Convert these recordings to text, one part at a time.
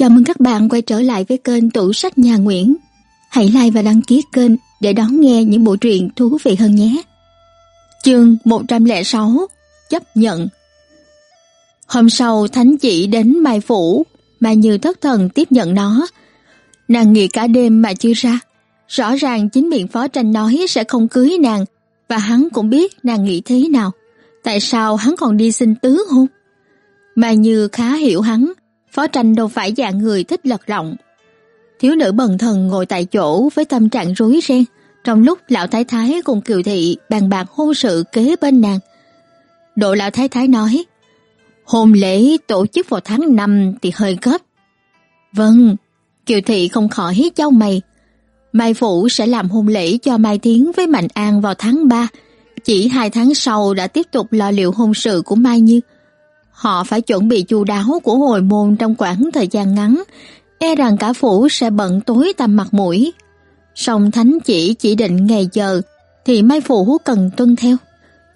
Chào mừng các bạn quay trở lại với kênh Tủ sách Nhà Nguyễn. Hãy like và đăng ký kênh để đón nghe những bộ truyện thú vị hơn nhé. Chương 106 Chấp nhận Hôm sau Thánh chỉ đến Mai Phủ mà như thất thần tiếp nhận nó. Nàng nghĩ cả đêm mà chưa ra. Rõ ràng chính miệng phó tranh nói sẽ không cưới nàng và hắn cũng biết nàng nghĩ thế nào. Tại sao hắn còn đi xin tứ hôn? Mà như khá hiểu hắn, phó tranh đâu phải dạng người thích lật lọng. Thiếu nữ bần thần ngồi tại chỗ với tâm trạng rối ren, trong lúc lão thái thái cùng kiều thị bàn bạc hôn sự kế bên nàng. Độ lão thái thái nói, hôn lễ tổ chức vào tháng 5 thì hơi gấp. Vâng, kiều thị không khỏi châu mày. Mai Phủ sẽ làm hôn lễ cho Mai Thiến với Mạnh An vào tháng 3, chỉ hai tháng sau đã tiếp tục lo liệu hôn sự của Mai Như. Họ phải chuẩn bị chu đáo của hồi môn trong khoảng thời gian ngắn, e rằng cả phủ sẽ bận tối tầm mặt mũi. Song thánh chỉ chỉ định ngày giờ, thì Mai Phủ cần tuân theo.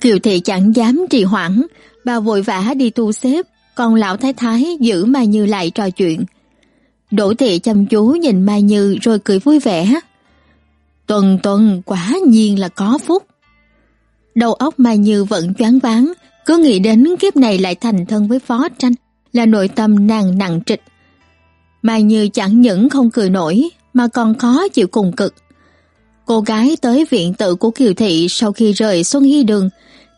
Kiều thị chẳng dám trì hoãn, bà vội vã đi tu xếp, còn lão thái thái giữ Mai Như lại trò chuyện. Đỗ thị chăm chú nhìn Mai Như rồi cười vui vẻ. Tuần tuần quả nhiên là có phúc. Đầu óc Mai Như vẫn choáng váng, cứ nghĩ đến kiếp này lại thành thân với phó tranh, là nội tâm nàng nặng trịch. Mai Như chẳng những không cười nổi, mà còn khó chịu cùng cực. Cô gái tới viện tự của Kiều Thị sau khi rời Xuân Hy Đường,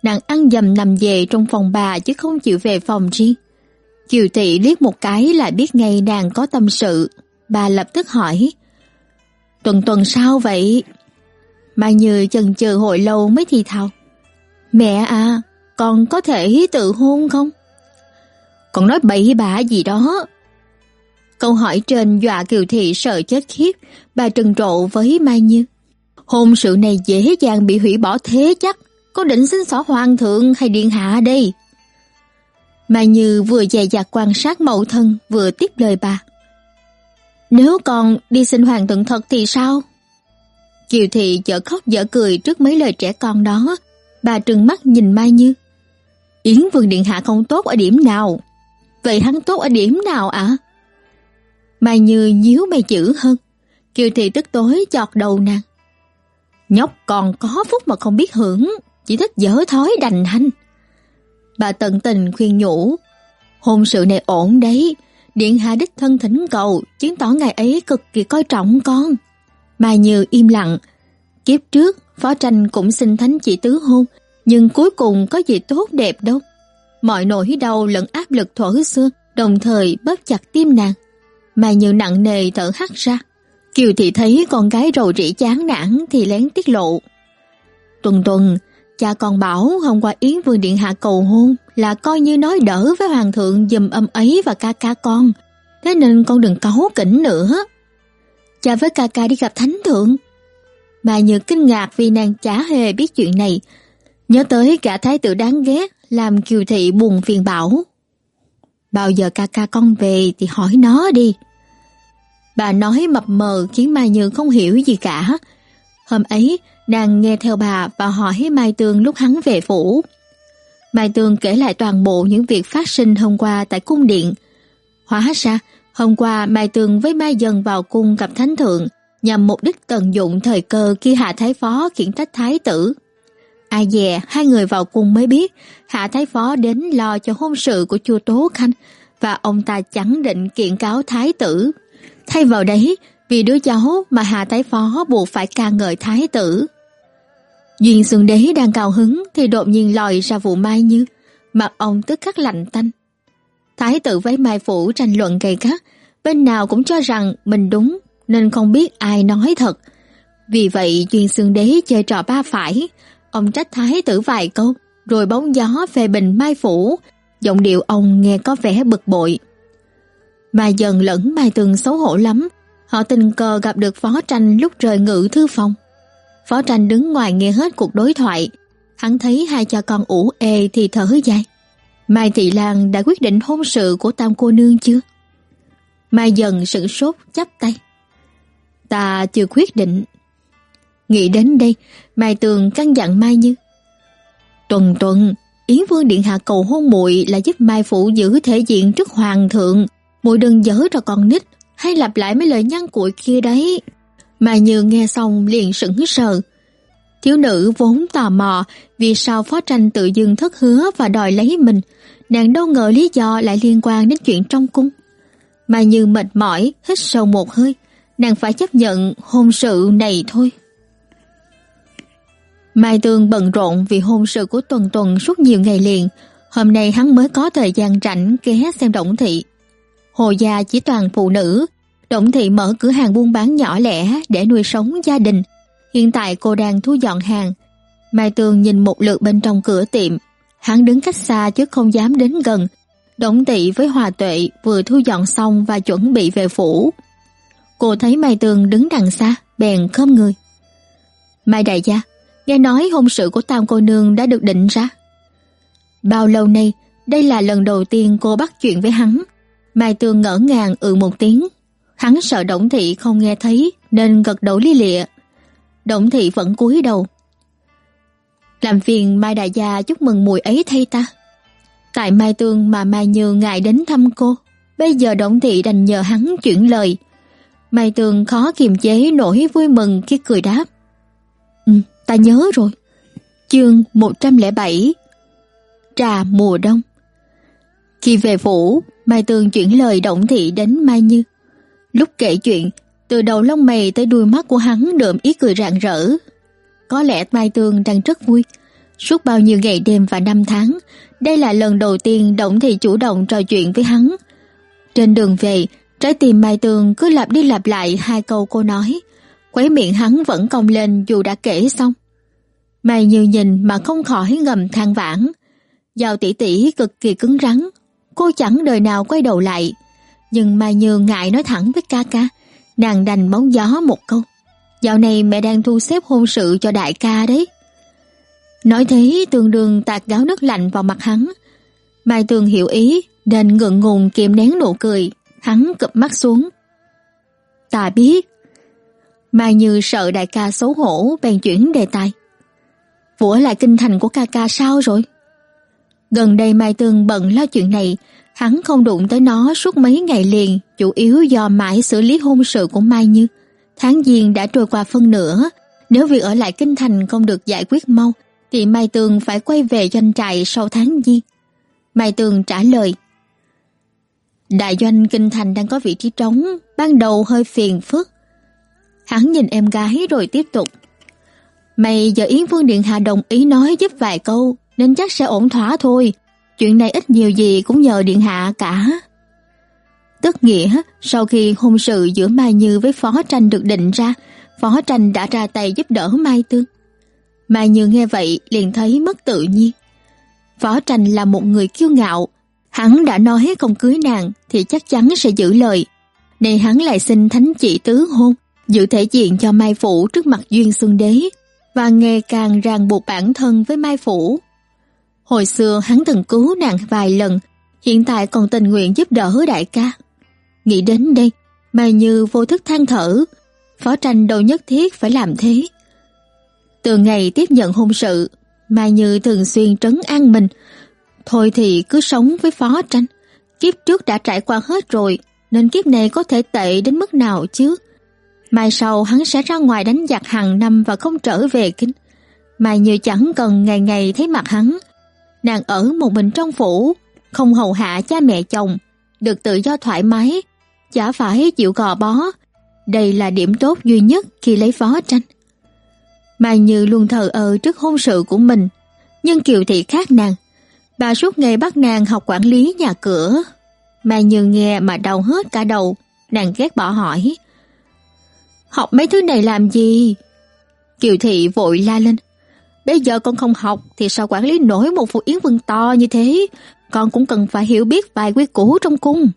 nàng ăn dầm nằm về trong phòng bà chứ không chịu về phòng riêng. Kiều Thị liếc một cái là biết ngay nàng có tâm sự. Bà lập tức hỏi, Tuần tuần sao vậy? Mai Như chần chừ hồi lâu mới thì thào. Mẹ à, con có thể tự hôn không? Con nói bậy bạ gì đó. Câu hỏi trên dọa Kiều Thị sợ chết khiếp, bà trừng trộ với Mai Như. Hôn sự này dễ dàng bị hủy bỏ thế chắc, có định xin xỏ hoàng thượng hay điện hạ đây? Mai Như vừa dè dặt quan sát mẫu thân vừa tiếp lời bà. Nếu con đi xin hoàng thượng thật thì sao? Kiều Thị dở khóc dở cười trước mấy lời trẻ con đó, bà trừng mắt nhìn Mai Như. Yến Vương Điện Hạ không tốt ở điểm nào? Vậy hắn tốt ở điểm nào ạ? Mai Như nhíu mày chữ hơn. Kiều Thị tức tối chọt đầu nàng. Nhóc còn có phúc mà không biết hưởng, chỉ thích dở thói đành hành. Bà tận tình khuyên nhủ, hôn sự này ổn đấy, Điện Hạ đích thân thỉnh cầu, chứng tỏ ngày ấy cực kỳ coi trọng con. Mai Như im lặng, kiếp trước Phó Tranh cũng xin thánh chỉ tứ hôn, nhưng cuối cùng có gì tốt đẹp đâu. Mọi nỗi đau lẫn áp lực thuở xưa đồng thời bóp chặt tim nàng. Mà Như nặng nề thở hắt ra. Kiều Thị thấy con gái rầu rĩ chán nản thì lén tiết lộ. Tuần tuần, cha con bảo hôm qua Yến Vương Điện Hạ cầu hôn là coi như nói đỡ với Hoàng thượng dùm âm ấy và ca ca con. Thế nên con đừng cáu kỉnh nữa. Cha với ca ca đi gặp thánh thượng. Mà Như kinh ngạc vì nàng chả hề biết chuyện này. Nhớ tới cả thái tử đáng ghét làm Kiều Thị buồn phiền bảo. Bao giờ ca ca con về thì hỏi nó đi. Bà nói mập mờ khiến Mai Như không hiểu gì cả. Hôm ấy, nàng nghe theo bà và hỏi Mai Tường lúc hắn về phủ. Mai Tường kể lại toàn bộ những việc phát sinh hôm qua tại cung điện. Hóa ra, hôm qua Mai Tường với Mai Dần vào cung gặp Thánh Thượng nhằm mục đích tận dụng thời cơ khi Hạ Thái Phó khiển trách Thái tử. Ai dè, hai người vào cung mới biết Hạ Thái Phó đến lo cho hôn sự của chua Tố Khanh và ông ta chẳng định kiện cáo Thái tử. Thay vào đấy, vì đứa cháu mà Hạ Thái Phó buộc phải ca ngợi Thái tử. Duyên Xuân Đế đang cao hứng thì đột nhiên lòi ra vụ Mai Như, mặt ông tức khắc lạnh tanh. Thái tử với Mai Phủ tranh luận gay gắt, bên nào cũng cho rằng mình đúng nên không biết ai nói thật. Vì vậy Duyên Xuân Đế chơi trò ba phải, ông trách Thái tử vài câu, rồi bóng gió về bình Mai Phủ, giọng điệu ông nghe có vẻ bực bội. Mai dần lẫn Mai Tường xấu hổ lắm, họ tình cờ gặp được Phó Tranh lúc rời ngự thư phòng. Phó Tranh đứng ngoài nghe hết cuộc đối thoại. Hắn thấy hai cha con ủ ê thì thở dài. Mai Thị Lan đã quyết định hôn sự của tam cô nương chưa? Mai dần sửng sốt chắp tay. Ta chưa quyết định. Nghĩ đến đây, Mai Tường căn dặn Mai Như. Tuần tuần, Yến Vương Điện Hạ cầu hôn muội là giúp Mai Phụ giữ thể diện trước Hoàng thượng, muội đừng dở trò con nít, hay lặp lại mấy lời nhăn cuội kia đấy. Mai Như nghe xong liền sững sờ. Thiếu nữ vốn tò mò vì sao phó tranh tự dưng thất hứa và đòi lấy mình, nàng đâu ngờ lý do lại liên quan đến chuyện trong cung. Mai Như mệt mỏi, hít sâu một hơi, nàng phải chấp nhận hôn sự này thôi. Mai Tương bận rộn vì hôn sự của Tuần Tuần suốt nhiều ngày liền, hôm nay hắn mới có thời gian rảnh ghé xem Động Thị. Hồ gia chỉ toàn phụ nữ, Động Thị mở cửa hàng buôn bán nhỏ lẻ để nuôi sống gia đình. Hiện tại cô đang thu dọn hàng. Mai Tương nhìn một lượt bên trong cửa tiệm, hắn đứng cách xa chứ không dám đến gần. Động Thị với Hòa Tuệ vừa thu dọn xong và chuẩn bị về phủ. Cô thấy Mai Tương đứng đằng xa, bèn khom người. Mai đại gia, nghe nói hôn sự của Tam cô nương đã được định ra. Bao lâu nay, đây là lần đầu tiên cô bắt chuyện với hắn. Mai Tương ngỡ ngàng ừ một tiếng. Hắn sợ Đổng Thị không nghe thấy nên gật đầu li lịa. Đổng Thị vẫn cúi đầu. Làm phiền Mai Đại Gia chúc mừng mùi ấy thay ta. Tại Mai Tương mà Mai Như ngại đến thăm cô. Bây giờ Đổng Thị đành nhờ hắn chuyển lời. Mai Tương khó kiềm chế nổi vui mừng khi cười đáp. Ta nhớ rồi. Chương 107 Trà mùa đông Khi về phủ, Mai tường chuyển lời động thị đến Mai Như. Lúc kể chuyện, từ đầu lông mày tới đuôi mắt của hắn đượm ý cười rạng rỡ. Có lẽ Mai tường đang rất vui. Suốt bao nhiêu ngày đêm và năm tháng, đây là lần đầu tiên Động Thị chủ động trò chuyện với hắn. Trên đường về, trái tim Mai tường cứ lặp đi lặp lại hai câu cô nói. Quấy miệng hắn vẫn cong lên dù đã kể xong. Mai Như nhìn mà không khỏi ngầm than vãn. Giao tỷ tỷ cực kỳ cứng rắn, cô chẳng đời nào quay đầu lại. Nhưng Mai Như ngại nói thẳng với ca ca, nàng đành bóng gió một câu. Dạo này mẹ đang thu xếp hôn sự cho đại ca đấy. Nói thế tương đương tạt gáo nước lạnh vào mặt hắn. Mai Tường hiểu ý, nên ngượng ngùng kiềm nén nụ cười, hắn cụp mắt xuống. Ta biết. Mai Như sợ đại ca xấu hổ bèn chuyển đề tài. Vũ lại kinh thành của ca ca sao rồi? Gần đây Mai Tương bận lo chuyện này, hắn không đụng tới nó suốt mấy ngày liền, chủ yếu do mãi xử lý hôn sự của Mai Như. Tháng giêng đã trôi qua phân nửa, nếu việc ở lại kinh thành không được giải quyết mau, thì Mai tường phải quay về doanh trại sau tháng giêng. Mai tường trả lời. Đại doanh kinh thành đang có vị trí trống, ban đầu hơi phiền phức. Hắn nhìn em gái rồi tiếp tục. Mày giờ Yến Vương Điện Hạ đồng ý nói giúp vài câu, nên chắc sẽ ổn thỏa thôi. Chuyện này ít nhiều gì cũng nhờ Điện Hạ cả. Tức nghĩa, sau khi hôn sự giữa Mai Như với Phó Tranh được định ra, Phó Tranh đã ra tay giúp đỡ Mai Tương. Mai Như nghe vậy liền thấy mất tự nhiên. Phó Tranh là một người kiêu ngạo, hắn đã nói không cưới nàng thì chắc chắn sẽ giữ lời. Này hắn lại xin thánh chỉ tứ hôn, giữ thể diện cho Mai Phủ trước mặt Duyên Xuân Đế và ngày càng ràng buộc bản thân với Mai Phủ. Hồi xưa hắn từng cứu nàng vài lần, hiện tại còn tình nguyện giúp đỡ đại ca. Nghĩ đến đây, Mai Như vô thức than thở, Phó Tranh đâu nhất thiết phải làm thế. Từ ngày tiếp nhận hôn sự, Mai Như thường xuyên trấn an mình, thôi thì cứ sống với Phó Tranh, kiếp trước đã trải qua hết rồi, nên kiếp này có thể tệ đến mức nào chứ? Mai sau hắn sẽ ra ngoài đánh giặc hàng năm và không trở về kinh. Mai Như chẳng cần ngày ngày thấy mặt hắn, nàng ở một mình trong phủ, không hầu hạ cha mẹ chồng, được tự do thoải mái, chả phải chịu gò bó. Đây là điểm tốt duy nhất khi lấy phó tranh. Mai Như luôn thờ ơ trước hôn sự của mình, nhưng Kiều Thị khác nàng. Bà suốt ngày bắt nàng học quản lý nhà cửa. Mai Như nghe mà đau hết cả đầu, nàng ghét bỏ hỏi. Học mấy thứ này làm gì? Kiều Thị vội la lên. Bây giờ con không học thì sao quản lý nổi một phụ yến vương to như thế? Con cũng cần phải hiểu biết vài quy củ trong cung.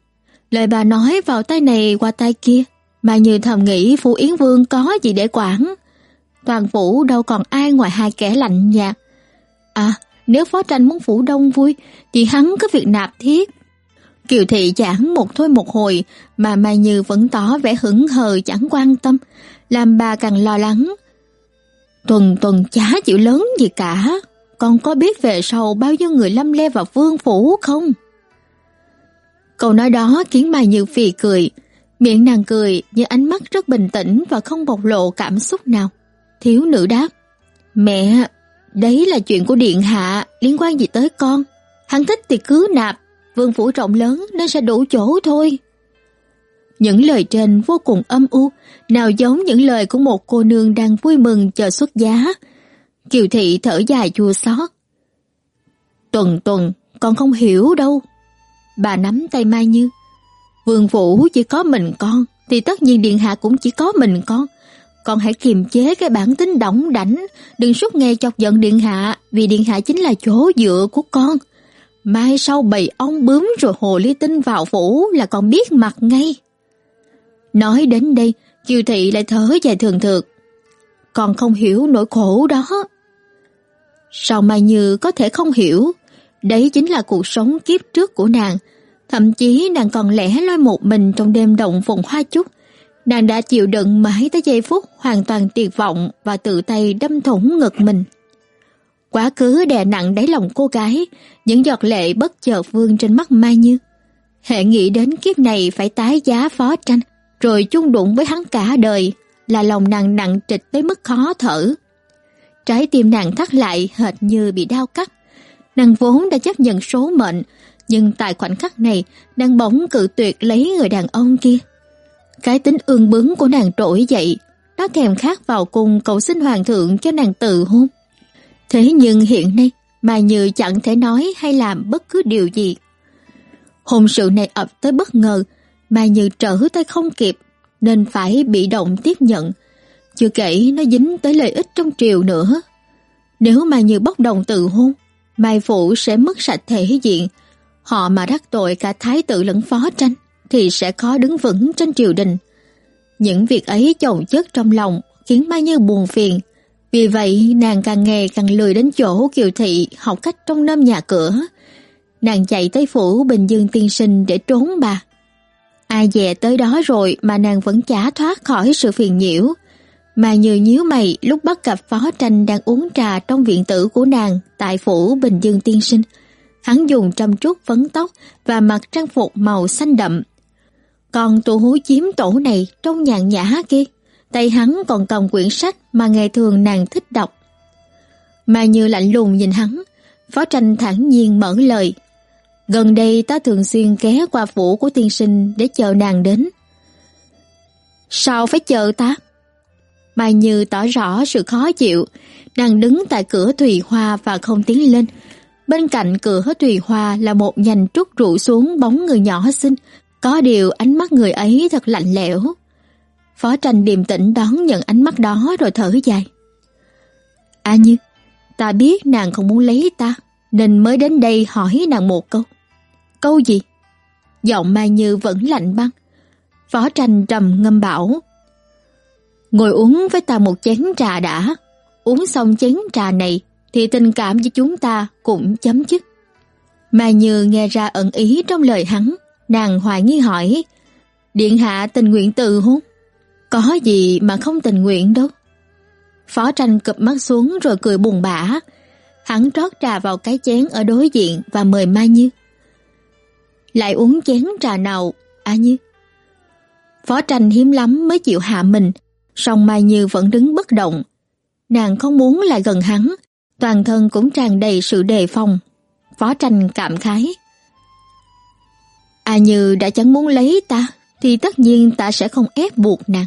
Lời bà nói vào tay này qua tay kia, mà như thầm nghĩ phụ yến vương có gì để quản. Toàn phủ đâu còn ai ngoài hai kẻ lạnh nhạt. À, nếu phó tranh muốn phủ đông vui, thì hắn có việc nạp thiết. Kiều thị giảng một thôi một hồi, mà Mai Như vẫn tỏ vẻ hững hờ chẳng quan tâm, làm bà càng lo lắng. Tuần tuần chả chịu lớn gì cả. Con có biết về sau bao nhiêu người lâm le vào vương phủ không? Câu nói đó khiến Mai Như phì cười, miệng nàng cười nhưng ánh mắt rất bình tĩnh và không bộc lộ cảm xúc nào. Thiếu nữ đáp, "Mẹ, đấy là chuyện của điện hạ, liên quan gì tới con? Hắn thích thì cứ nạp, vương phủ rộng lớn nên sẽ đủ chỗ thôi." Những lời trên vô cùng âm u, nào giống những lời của một cô nương đang vui mừng chờ xuất giá. Kiều thị thở dài chua xót. Tuần tuần, con không hiểu đâu. Bà nắm tay Mai Như. Vương phủ chỉ có mình con, thì tất nhiên điện hạ cũng chỉ có mình con. Con hãy kiềm chế cái bản tính đỏng đảnh, đừng suốt ngày chọc giận điện hạ, vì điện hạ chính là chỗ dựa của con. Mai sau bầy ong bướm rồi hồ ly tinh vào phủ là còn biết mặt ngay. Nói đến đây, Kiều Thị lại thở dài thường thượt. Còn không hiểu nỗi khổ đó. Sao Mai Như có thể không hiểu? Đấy chính là cuộc sống kiếp trước của nàng. Thậm chí nàng còn lẻ loi một mình trong đêm động vùng hoa chúc. Nàng đã chịu đựng mãi tới giây phút hoàn toàn tuyệt vọng và tự tay đâm thủng ngực mình. Quá khứ đè nặng đáy lòng cô gái, những giọt lệ bất chợt vương trên mắt Mai Như. Hệ nghĩ đến kiếp này phải tái giá phó tranh, rồi chung đụng với hắn cả đời, là lòng nàng nặng trịch tới mức khó thở. Trái tim nàng thắt lại hệt như bị đau cắt. Nàng vốn đã chấp nhận số mệnh, nhưng tại khoảnh khắc này, nàng bỗng cự tuyệt lấy người đàn ông kia. Cái tính ương bướng của nàng trỗi dậy, nó thèm khát vào cùng cầu xin hoàng thượng cho nàng tự hôn. Thế nhưng hiện nay, Mai Như chẳng thể nói hay làm bất cứ điều gì. Hôn sự này ập tới bất ngờ, Mai như trở tay không kịp, nên phải bị động tiếp nhận. Chưa kể nó dính tới lợi ích trong triều nữa. Nếu Mai như bốc đồng tự hôn, Mai Phụ sẽ mất sạch thể diện. Họ mà đắc tội cả thái tử lẫn phó tranh, thì sẽ khó đứng vững trên triều đình. Những việc ấy chồng chất trong lòng khiến Mai Như buồn phiền. Vì vậy nàng càng ngày càng lười đến chỗ Kiều Thị học cách trong nơm nhà cửa. Nàng chạy tới phủ Bình Dương tiên sinh để trốn bà. Ai dè tới đó rồi mà nàng vẫn chả thoát khỏi sự phiền nhiễu. Mà như nhíu mày lúc bắt gặp phó tranh đang uống trà trong viện tử của nàng tại phủ Bình Dương Tiên Sinh. Hắn dùng trăm trúc vấn tóc và mặc trang phục màu xanh đậm. Còn tù hú chiếm tổ này trông nhàn nhã kia, tay hắn còn cầm quyển sách mà ngày thường nàng thích đọc. Mà như lạnh lùng nhìn hắn, phó tranh thản nhiên mở lời. Gần đây ta thường xuyên ghé qua phủ của tiên sinh để chờ nàng đến. Sao phải chờ ta? Mai Như tỏ rõ sự khó chịu, nàng đứng tại cửa Thùy Hoa và không tiến lên. Bên cạnh cửa Thùy Hoa là một nhành trúc rủ xuống bóng người nhỏ xinh, có điều ánh mắt người ấy thật lạnh lẽo. Phó tranh điềm tĩnh đón nhận ánh mắt đó rồi thở dài. A Như, ta biết nàng không muốn lấy ta, nên mới đến đây hỏi nàng một câu. Câu gì? Giọng Mai Như vẫn lạnh băng. Phó tranh trầm ngâm bảo. Ngồi uống với ta một chén trà đã. Uống xong chén trà này thì tình cảm với chúng ta cũng chấm dứt. Mai Như nghe ra ẩn ý trong lời hắn, nàng hoài nghi hỏi. Điện hạ tình nguyện từ hôn? Có gì mà không tình nguyện đâu. Phó tranh cụp mắt xuống rồi cười buồn bã. Hắn trót trà vào cái chén ở đối diện và mời Mai Như lại uống chén trà nào, à Như? Phó tranh hiếm lắm mới chịu hạ mình, song Mai Như vẫn đứng bất động. Nàng không muốn lại gần hắn, toàn thân cũng tràn đầy sự đề phòng. Phó tranh cảm khái. À Như đã chẳng muốn lấy ta, thì tất nhiên ta sẽ không ép buộc nàng.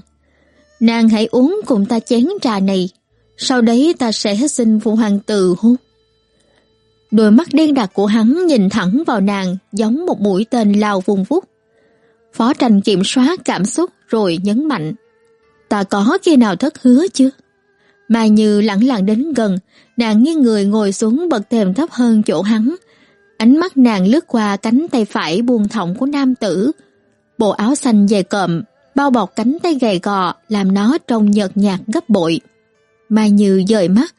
Nàng hãy uống cùng ta chén trà này, sau đấy ta sẽ xin phụ hoàng từ hôn. Đôi mắt đen đặc của hắn nhìn thẳng vào nàng giống một mũi tên lao vùng vút. Phó tranh kiểm soát cảm xúc rồi nhấn mạnh. Ta có khi nào thất hứa chứ Mai Như lẳng lặng đến gần, nàng nghiêng người ngồi xuống bậc thềm thấp hơn chỗ hắn. Ánh mắt nàng lướt qua cánh tay phải buông thõng của nam tử. Bộ áo xanh dày cộm, bao bọc cánh tay gầy gò làm nó trông nhợt nhạt gấp bội. Mai Như dời mắt,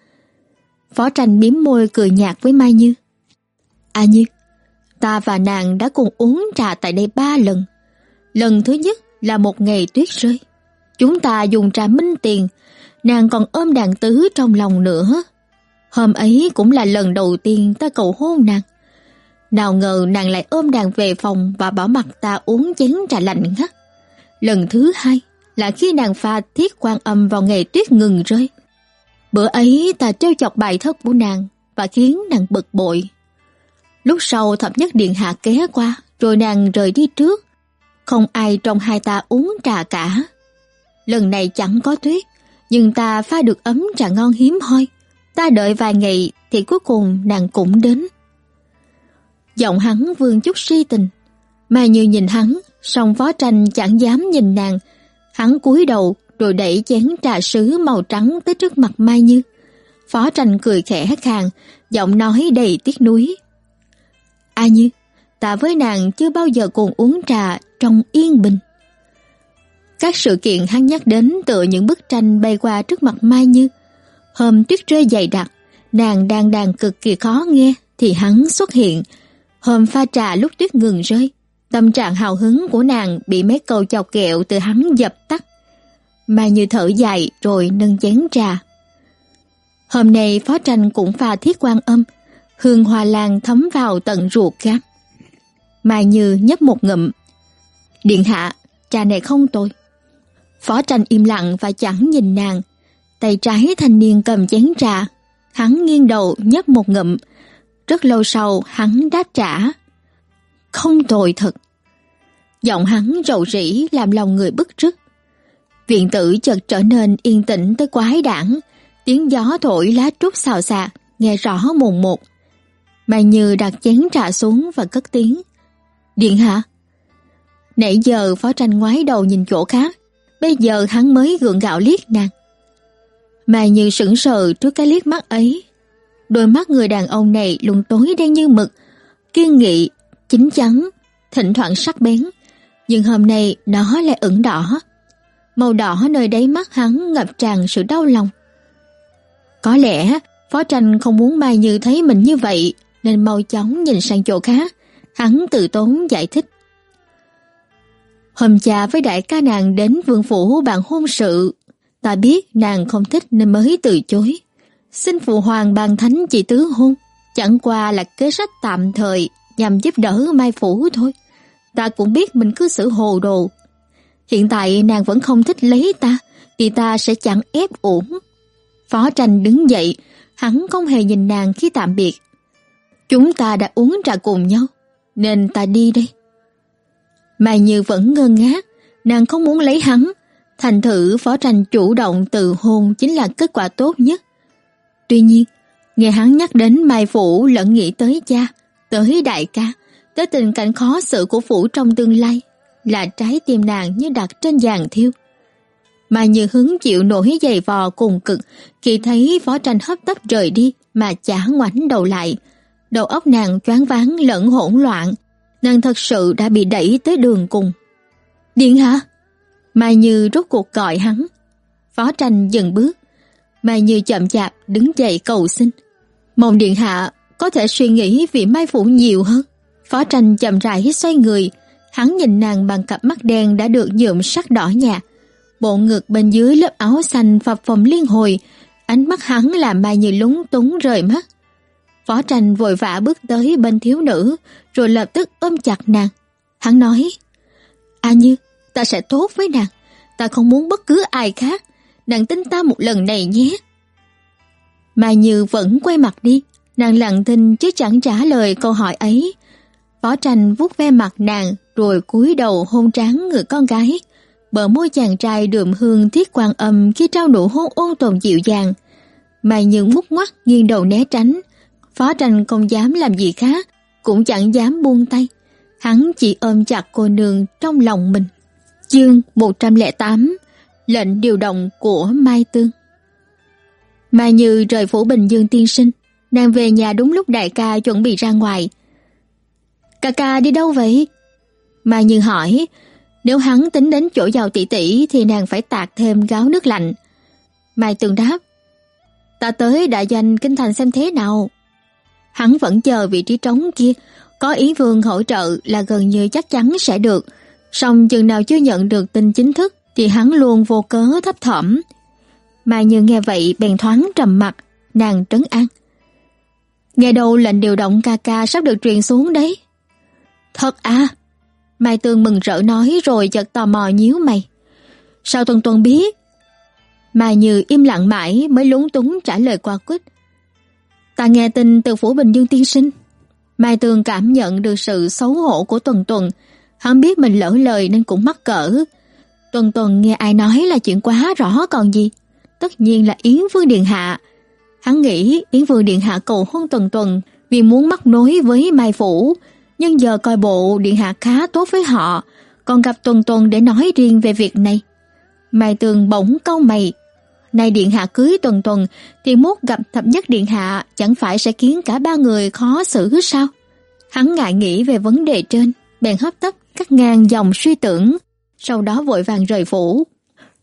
Phó tranh miếm môi cười nhạt với Mai Như. À Như, ta và nàng đã cùng uống trà tại đây ba lần. Lần thứ nhất là một ngày tuyết rơi. Chúng ta dùng trà minh tiền, nàng còn ôm đàn tứ trong lòng nữa. Hôm ấy cũng là lần đầu tiên ta cầu hôn nàng. Nào ngờ nàng lại ôm đàn về phòng và bảo mặt ta uống chén trà lạnh ngắt. Lần thứ hai là khi nàng pha thiết quan âm vào ngày tuyết ngừng rơi. Bữa ấy ta trêu chọc bài thất của nàng và khiến nàng bực bội. Lúc sau thập nhất điện hạ ké qua rồi nàng rời đi trước. Không ai trong hai ta uống trà cả. Lần này chẳng có tuyết, nhưng ta pha được ấm trà ngon hiếm hoi. Ta đợi vài ngày thì cuối cùng nàng cũng đến. Giọng hắn vương chút si tình, mà như nhìn hắn, song phó tranh chẳng dám nhìn nàng. Hắn cúi đầu rồi đẩy chén trà sứ màu trắng tới trước mặt Mai Như. Phó tranh cười khẽ khàng, giọng nói đầy tiếc nuối. A Như, ta với nàng chưa bao giờ cùng uống trà trong yên bình. Các sự kiện hắn nhắc đến tựa những bức tranh bay qua trước mặt Mai Như. Hôm tuyết rơi dày đặc, nàng đang đàn cực kỳ khó nghe thì hắn xuất hiện. Hôm pha trà lúc tuyết ngừng rơi, tâm trạng hào hứng của nàng bị mấy câu chọc kẹo từ hắn dập tắt. Mai Như thở dài rồi nâng chén trà. Hôm nay phó tranh cũng pha thiết quan âm, hương hoa lan thấm vào tận ruột gan. Mai Như nhấp một ngụm. Điện hạ, trà này không tôi. Phó tranh im lặng và chẳng nhìn nàng. Tay trái thanh niên cầm chén trà. Hắn nghiêng đầu nhấp một ngụm. Rất lâu sau hắn đáp trả. Không tồi thật. Giọng hắn rầu rĩ làm lòng người bức rứt. Viện tử chợt trở nên yên tĩnh tới quái đản. Tiếng gió thổi lá trúc xào xạc, nghe rõ mồn một. Mai Như đặt chén trà xuống và cất tiếng. Điện hạ. Nãy giờ phó tranh ngoái đầu nhìn chỗ khác, bây giờ hắn mới gượng gạo liếc nàng. Mai Như sững sờ trước cái liếc mắt ấy. Đôi mắt người đàn ông này luôn tối đen như mực, kiên nghị, chính chắn, thỉnh thoảng sắc bén, nhưng hôm nay nó lại ửng đỏ. Màu đỏ nơi đáy mắt hắn ngập tràn sự đau lòng. Có lẽ Phó Tranh không muốn Mai Như thấy mình như vậy nên mau chóng nhìn sang chỗ khác. Hắn tự tốn giải thích. Hôm cha với đại ca nàng đến vương phủ bàn hôn sự. Ta biết nàng không thích nên mới từ chối. Xin phụ hoàng ban thánh chị tứ hôn. Chẳng qua là kế sách tạm thời nhằm giúp đỡ Mai Phủ thôi. Ta cũng biết mình cứ xử hồ đồ. Hiện tại nàng vẫn không thích lấy ta, thì ta sẽ chẳng ép uổng. Phó tranh đứng dậy, hắn không hề nhìn nàng khi tạm biệt. Chúng ta đã uống trà cùng nhau, nên ta đi đây. Mai Như vẫn ngơ ngác, nàng không muốn lấy hắn. Thành thử phó tranh chủ động từ hôn chính là kết quả tốt nhất. Tuy nhiên, nghe hắn nhắc đến Mai Phủ lẫn nghĩ tới cha, tới đại ca, tới tình cảnh khó xử của Phủ trong tương lai, là trái tim nàng như đặt trên giàn thiêu. Mà như hứng chịu nổi giày vò cùng cực khi thấy phó tranh hấp tấp rời đi mà chả ngoảnh đầu lại. Đầu óc nàng choáng váng lẫn hỗn loạn, nàng thật sự đã bị đẩy tới đường cùng. Điện hả? Mai Như rốt cuộc gọi hắn. Phó tranh dừng bước. Mai Như chậm chạp đứng dậy cầu xin. Mong điện hạ có thể suy nghĩ vì Mai Phủ nhiều hơn. Phó tranh chậm rãi xoay người, hắn nhìn nàng bằng cặp mắt đen đã được nhuộm sắc đỏ nhạt. Bộ ngực bên dưới lớp áo xanh phập phồng liên hồi, ánh mắt hắn làm Mai Như lúng túng rời mắt. Phó tranh vội vã bước tới bên thiếu nữ, rồi lập tức ôm chặt nàng. Hắn nói, A Như, ta sẽ tốt với nàng, ta không muốn bất cứ ai khác, nàng tin ta một lần này nhé. Mai Như vẫn quay mặt đi, nàng lặng thinh chứ chẳng trả lời câu hỏi ấy. Phó tranh vuốt ve mặt nàng, rồi cúi đầu hôn trán người con gái. Bờ môi chàng trai đượm hương thiết quan âm khi trao nụ hôn ôn tồn dịu dàng. Mai Như mút ngoắt nghiêng đầu né tránh, Phó tranh không dám làm gì khác, cũng chẳng dám buông tay. Hắn chỉ ôm chặt cô nương trong lòng mình. Chương 108 Lệnh điều động của Mai Tương Mai Như rời phủ Bình Dương tiên sinh, nàng về nhà đúng lúc đại ca chuẩn bị ra ngoài. Ca ca đi đâu vậy? mà Như hỏi, nếu hắn tính đến chỗ giàu tỷ tỷ thì nàng phải tạt thêm gáo nước lạnh. Mai tường đáp, ta tới đại doanh kinh thành xem thế nào. Hắn vẫn chờ vị trí trống kia, có ý vương hỗ trợ là gần như chắc chắn sẽ được. Song chừng nào chưa nhận được tin chính thức thì hắn luôn vô cớ thấp thỏm. Mà như nghe vậy bèn thoáng trầm mặt, nàng trấn an. Nghe đâu lệnh điều động ca ca sắp được truyền xuống đấy. Thật à? Mai Tương mừng rỡ nói rồi chợt tò mò nhíu mày. Sao Tuần Tuần biết? Mai Như im lặng mãi mới lúng túng trả lời qua quýt. Ta nghe tin từ phủ Bình Dương tiên sinh. Mai Tương cảm nhận được sự xấu hổ của Tuần Tuần. Hắn biết mình lỡ lời nên cũng mắc cỡ. Tuần Tuần nghe ai nói là chuyện quá rõ còn gì. Tất nhiên là Yến Vương Điện Hạ. Hắn nghĩ Yến Vương Điện Hạ cầu hôn Tuần Tuần vì muốn mắc nối với Mai Phủ. Nhưng giờ coi bộ Điện Hạ khá tốt với họ, còn gặp Tuần Tuần để nói riêng về việc này. Mai Tường bỗng câu mày. Nay Điện Hạ cưới Tuần Tuần thì mốt gặp thập nhất Điện Hạ chẳng phải sẽ khiến cả ba người khó xử sao? Hắn ngại nghĩ về vấn đề trên, bèn hấp tấp cắt ngang dòng suy tưởng, sau đó vội vàng rời phủ.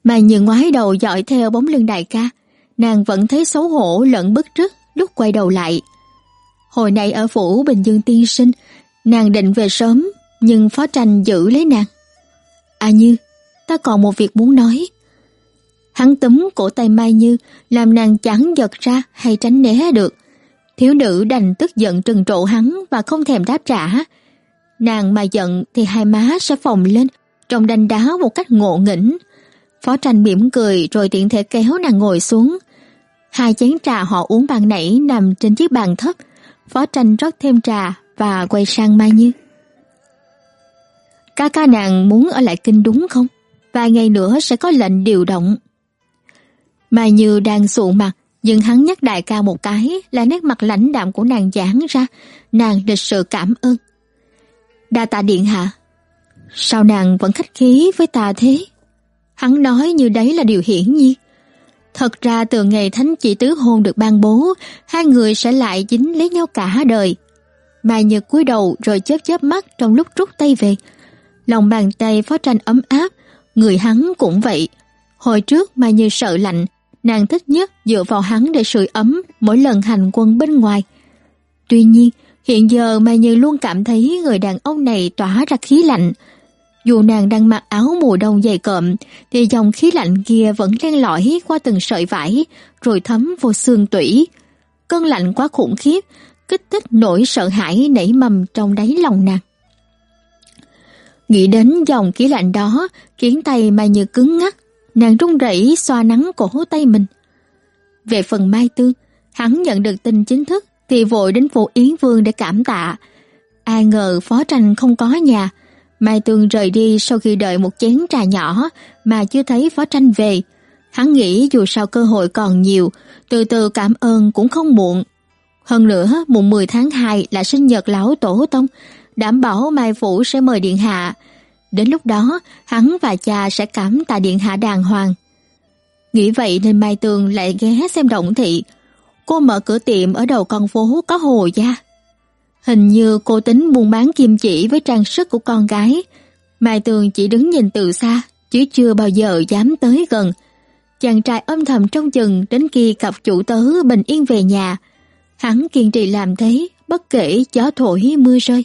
Mai Như ngoái đầu dõi theo bóng lưng đại ca, nàng vẫn thấy xấu hổ lẫn bức rứt lúc quay đầu lại. Hồi nay ở phủ Bình Dương tiên sinh, nàng định về sớm, nhưng phó tranh giữ lấy nàng. À Như, ta còn một việc muốn nói. Hắn túm cổ tay Mai Như, làm nàng chẳng giật ra hay tránh né được. Thiếu nữ đành tức giận trừng trộ hắn và không thèm đáp trả. Nàng mà giận thì hai má sẽ phồng lên, trông đanh đá một cách ngộ nghĩnh. Phó tranh mỉm cười rồi tiện thể kéo nàng ngồi xuống. Hai chén trà họ uống ban nãy nằm trên chiếc bàn thấp. Phó tranh rót thêm trà và quay sang Mai Như. Ca ca nàng muốn ở lại kinh đúng không? Vài ngày nữa sẽ có lệnh điều động. Mai Như đang sụ mặt, nhưng hắn nhắc đại ca một cái là nét mặt lãnh đạm của nàng giãn ra, nàng lịch sự cảm ơn. Đa tạ điện hạ. Sao nàng vẫn khách khí với ta thế? Hắn nói như đấy là điều hiển nhiên. Thật ra từ ngày thánh chỉ tứ hôn được ban bố, hai người sẽ lại dính lấy nhau cả đời. Mai Nhật cúi đầu rồi chớp chớp mắt trong lúc rút tay về. Lòng bàn tay phó tranh ấm áp, người hắn cũng vậy. Hồi trước Mai Như sợ lạnh, nàng thích nhất dựa vào hắn để sưởi ấm mỗi lần hành quân bên ngoài. Tuy nhiên, hiện giờ Mai Như luôn cảm thấy người đàn ông này tỏa ra khí lạnh. Dù nàng đang mặc áo mùa đông dày cộm, thì dòng khí lạnh kia vẫn len lỏi qua từng sợi vải, rồi thấm vô xương tủy. Cơn lạnh quá khủng khiếp, kích thích nỗi sợ hãi nảy mầm trong đáy lòng nàng. Nghĩ đến dòng khí lạnh đó, khiến tay Mai Như cứng ngắc, nàng run rẩy xoa nắng cổ tay mình. Về phần Mai Tương, hắn nhận được tin chính thức thì vội đến phủ Yến Vương để cảm tạ. Ai ngờ phó tranh không có nhà, Mai Tương rời đi sau khi đợi một chén trà nhỏ mà chưa thấy phó tranh về. Hắn nghĩ dù sao cơ hội còn nhiều, từ từ cảm ơn cũng không muộn. Hơn nữa, mùng 10 tháng 2 là sinh nhật lão tổ tông, đảm bảo Mai Phủ sẽ mời Điện Hạ. Đến lúc đó, hắn và cha sẽ cảm tạ Điện Hạ đàng hoàng. Nghĩ vậy nên Mai Tường lại ghé xem động thị. Cô mở cửa tiệm ở đầu con phố có hồ gia. Hình như cô tính buôn bán kim chỉ với trang sức của con gái. Mai Tường chỉ đứng nhìn từ xa, chứ chưa bao giờ dám tới gần. Chàng trai âm thầm trong chừng đến khi cặp chủ tớ bình yên về nhà. Hắn kiên trì làm thế, bất kể gió thổi mưa rơi.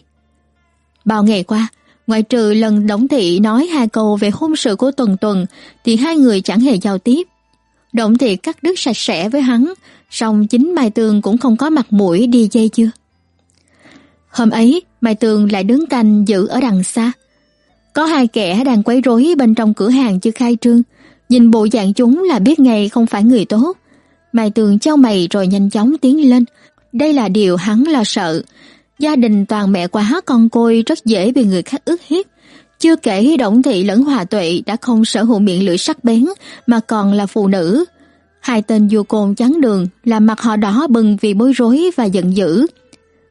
Bao ngày qua, ngoại trừ lần Đổng Thị nói hai câu về hôn sự của Tuần Tuần thì hai người chẳng hề giao tiếp. Đổng Thị cắt đứt sạch sẽ với hắn, song chính Mai Tường cũng không có mặt mũi đi dây chưa. Hôm ấy, Mai Tường lại đứng canh giữ ở đằng xa. Có hai kẻ đang quấy rối bên trong cửa hàng chưa khai trương, nhìn bộ dạng chúng là biết ngay không phải người tốt. Mai Tường trao mày rồi nhanh chóng tiến lên. Đây là điều hắn lo sợ. Gia đình toàn mẹ quá con côi rất dễ bị người khác ức hiếp. Chưa kể Đổng Thị lẫn Hòa Tuệ đã không sở hữu miệng lưỡi sắc bén mà còn là phụ nữ. Hai tên vua côn chắn đường làm mặt họ đỏ bừng vì bối rối và giận dữ.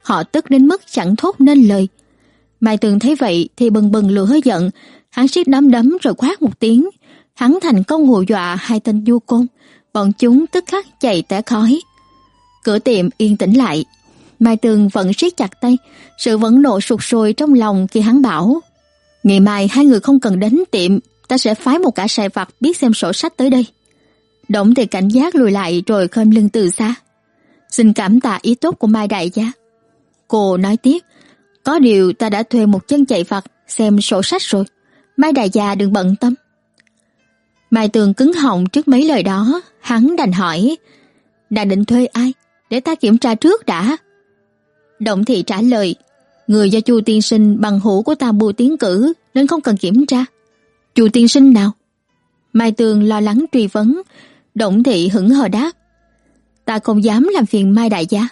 Họ tức đến mức chẳng thốt nên lời. Mai Tường thấy vậy thì bừng bừng lửa giận, hắn siết nắm đấm rồi quát một tiếng. Hắn thành công hù dọa hai tên du côn, bọn chúng tức khắc chạy té khói. Cửa tiệm yên tĩnh lại, Mai Tường vẫn siết chặt tay, sự vẫn nộ sụt sùi trong lòng khi hắn bảo Ngày mai hai người không cần đến tiệm, ta sẽ phái một cả sài vặt biết xem sổ sách tới đây. Động thì cảnh giác lùi lại rồi khom lưng từ xa. Xin cảm tạ ý tốt của Mai Đại gia. Cô nói tiếp, có điều ta đã thuê một chân chạy vặt xem sổ sách rồi. Mai Đại gia đừng bận tâm. Mai Tường cứng họng trước mấy lời đó, hắn đành hỏi, đã định thuê ai? Để ta kiểm tra trước đã. Động thị trả lời, người do Chu tiên sinh bằng hữu của ta bù tiến cử nên không cần kiểm tra. Chu tiên sinh nào? Mai Tường lo lắng truy vấn, Động thị hững hờ đáp, ta không dám làm phiền Mai đại gia.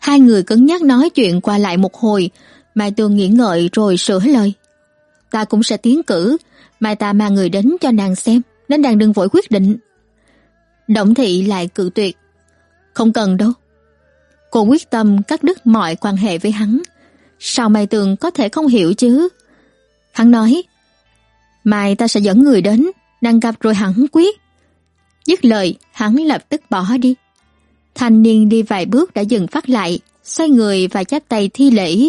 Hai người cứng nhắc nói chuyện qua lại một hồi, Mai Tường nghĩ ngợi rồi sửa lời. Ta cũng sẽ tiến cử, mai ta mang người đến cho nàng xem, nên nàng đừng vội quyết định. Động thị lại cự tuyệt. Không cần đâu. Cô quyết tâm cắt đứt mọi quan hệ với hắn. Sao Mai Tường có thể không hiểu chứ? Hắn nói, mai ta sẽ dẫn người đến, nàng gặp rồi hắn quyết. Dứt lời, hắn lập tức bỏ đi. Thanh niên đi vài bước đã dừng phát lại, xoay người và chắp tay thi lễ.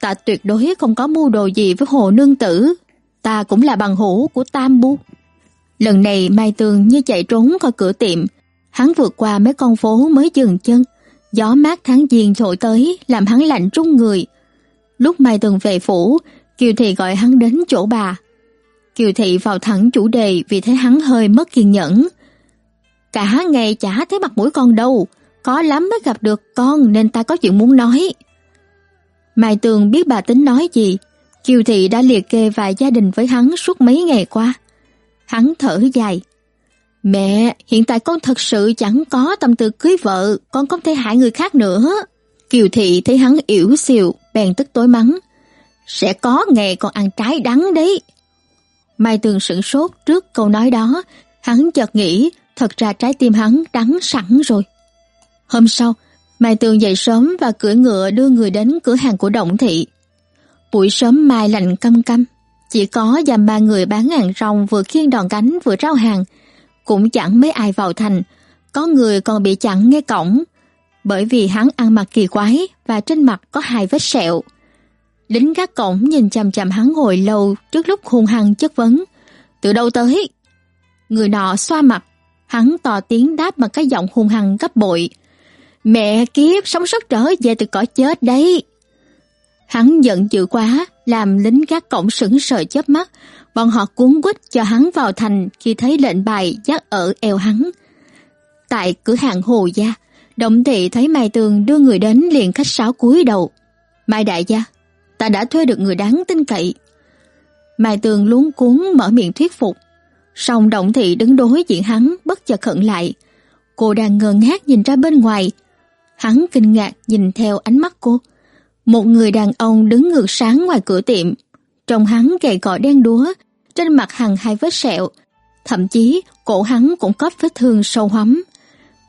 Ta tuyệt đối không có mưu đồ gì với hồ nương tử, ta cũng là bằng hữu của Tam Bu. Lần này Mai Tường như chạy trốn khỏi cửa tiệm, hắn vượt qua mấy con phố mới dừng chân, gió mát tháng giêng thổi tới làm hắn lạnh run người. Lúc Mai Tường về phủ, Kiều Thị gọi hắn đến chỗ bà. Kiều Thị vào thẳng chủ đề vì thấy hắn hơi mất kiên nhẫn. Cả ngày chả thấy mặt mũi con đâu, có lắm mới gặp được con nên ta có chuyện muốn nói. Mai Tường biết bà tính nói gì, Kiều Thị đã liệt kê vài gia đình với hắn suốt mấy ngày qua. Hắn thở dài. Mẹ, hiện tại con thật sự chẳng có tâm tư cưới vợ, con không thể hại người khác nữa. Kiều Thị thấy hắn yểu xìu, bèn tức tối mắng. Sẽ có ngày con ăn trái đắng đấy. Mai Tường sửng sốt trước câu nói đó, hắn chợt nghĩ thật ra trái tim hắn đắng sẵn rồi. Hôm sau, Mai Tường dậy sớm và cưỡi ngựa đưa người đến cửa hàng của Động Thị. Buổi sớm mai lạnh căm căm, chỉ có dăm ba người bán hàng rong vừa khiêng đòn gánh vừa rao hàng, cũng chẳng mấy ai vào thành, có người còn bị chặn ngay cổng, bởi vì hắn ăn mặc kỳ quái và trên mặt có hai vết sẹo. Lính gác cổng nhìn chằm chằm hắn hồi lâu trước lúc hung hăng chất vấn. Từ đâu tới? Người nọ xoa mặt, hắn to tiếng đáp bằng cái giọng hung hăng gấp bội. Mẹ kiếp sống sót trở về từ cõi chết đấy. Hắn giận dữ quá, làm lính gác cổng sững sờ chớp mắt, bọn họ cuốn quýt cho hắn vào thành khi thấy lệnh bài dắt ở eo hắn. Tại cửa hàng Hồ gia, Động Thị thấy Mai Tường đưa người đến liền khách sáo cúi đầu. "Mai đại gia, ta đã thuê được người đáng tin cậy." Mai Tường luống cuốn mở miệng thuyết phục, song Động Thị đứng đối diện hắn bất chợt khẩn lại. Cô đang ngơ ngác nhìn ra bên ngoài, hắn kinh ngạc nhìn theo ánh mắt cô. Một người đàn ông đứng ngược sáng ngoài cửa tiệm, trông hắn gầy gò đen đúa, trên mặt hằn hai vết sẹo, thậm chí cổ hắn cũng có vết thương sâu hoắm.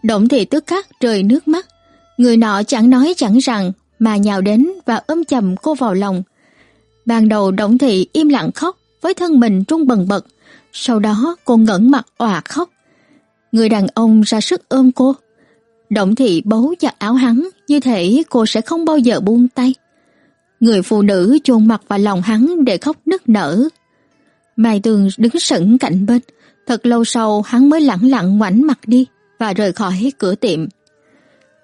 Động thị tức khắc rơi nước mắt, người nọ chẳng nói chẳng rằng mà nhào đến và ôm chầm cô vào lòng. Ban đầu Động thị im lặng khóc với thân mình trung bần bật, sau đó cô ngẩng mặt òa khóc. Người đàn ông ra sức ôm cô. Động thị bấu chặt áo hắn, như thể cô sẽ không bao giờ buông tay. Người phụ nữ chôn mặt vào lòng hắn để khóc nức nở. Mai Tường đứng sững cạnh bên, thật lâu sau hắn mới lẳng lặng ngoảnh mặt đi và rời khỏi cửa tiệm.